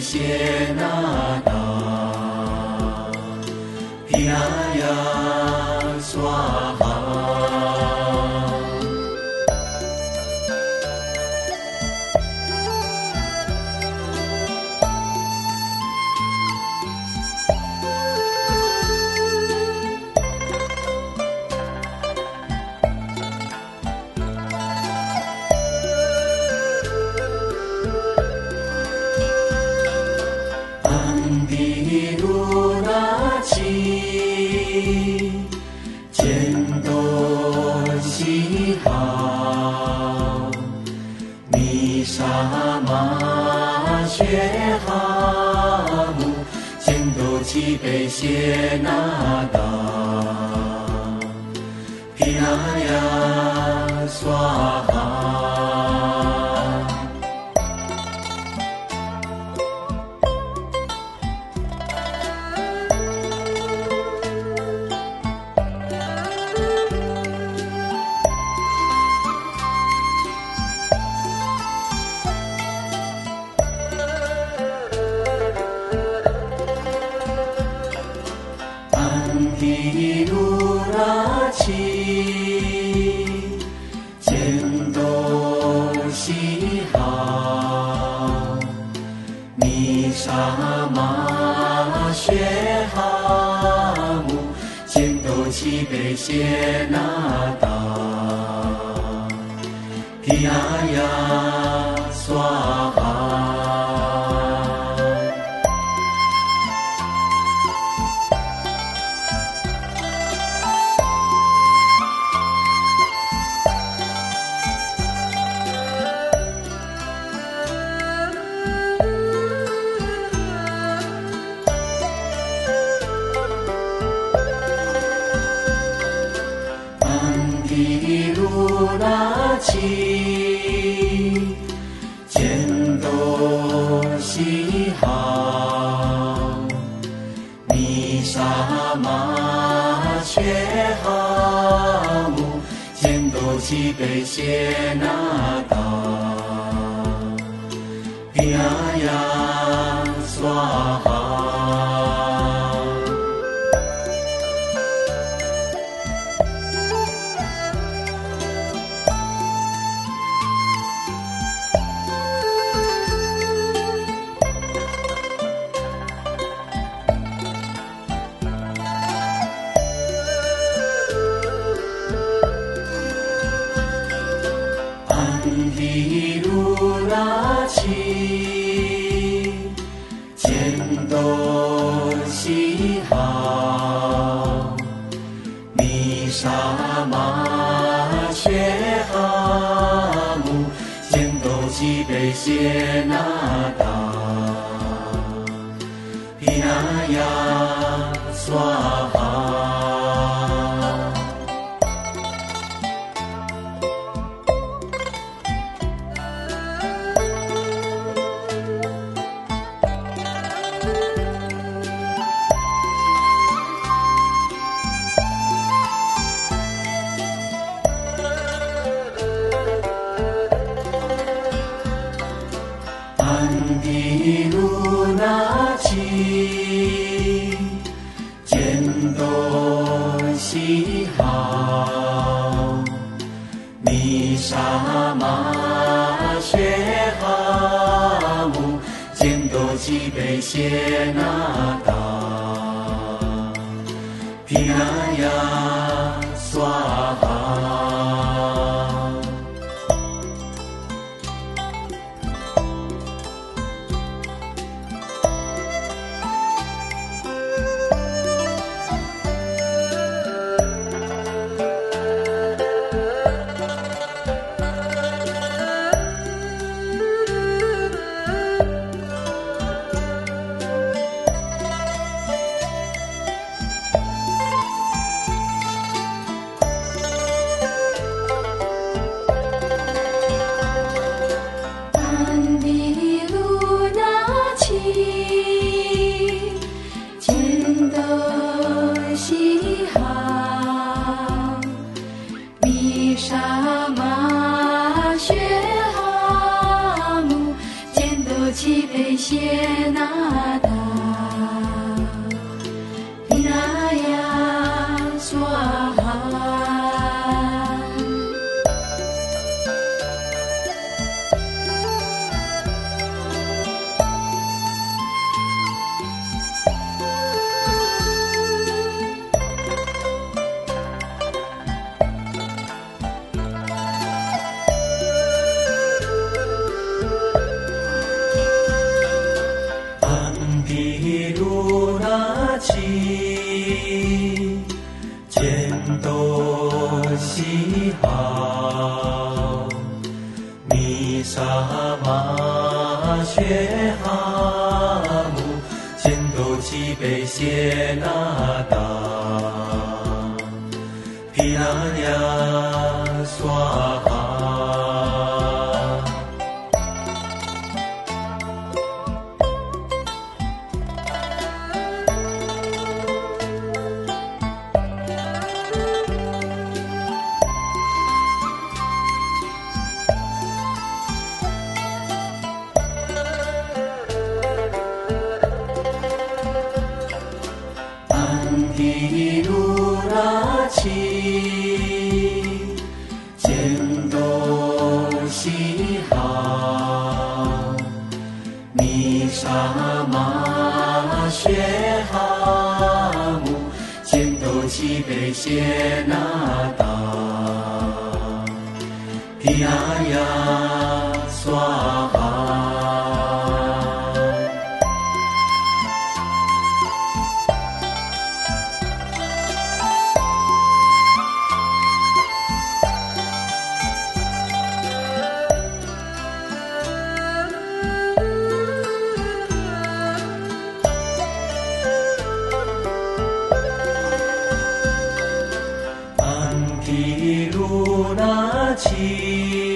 谢那喜好，弥沙玛雪哈姆，千多七贝谢那达，皮那呀，娑。沙马雪哈姆，千都齐北谢那达，皮阿呀，娑哈。西北些那到，呀呀。Yeah. 七杯谢那大的一拉起，见东西哈，泥沙马雪哈木，见东西北谢那达，的呀呀，算。一那情。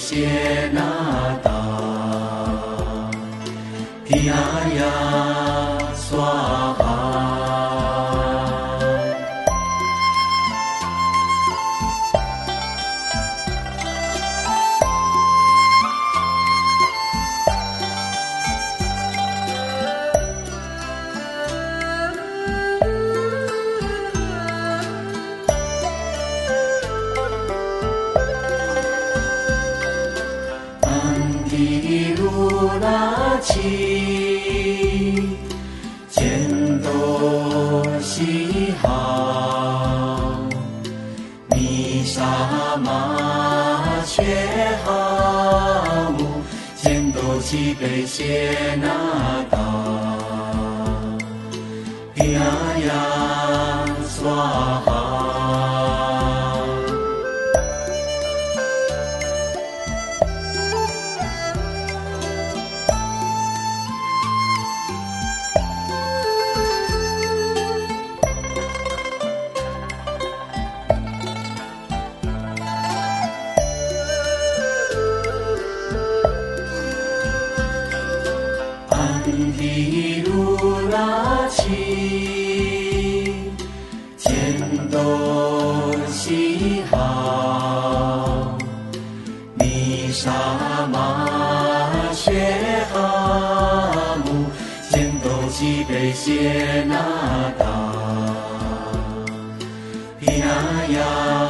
谢那达，皮阿呀。别哈乌，坚都齐贝写那达，呀。西北谢那达，皮那亚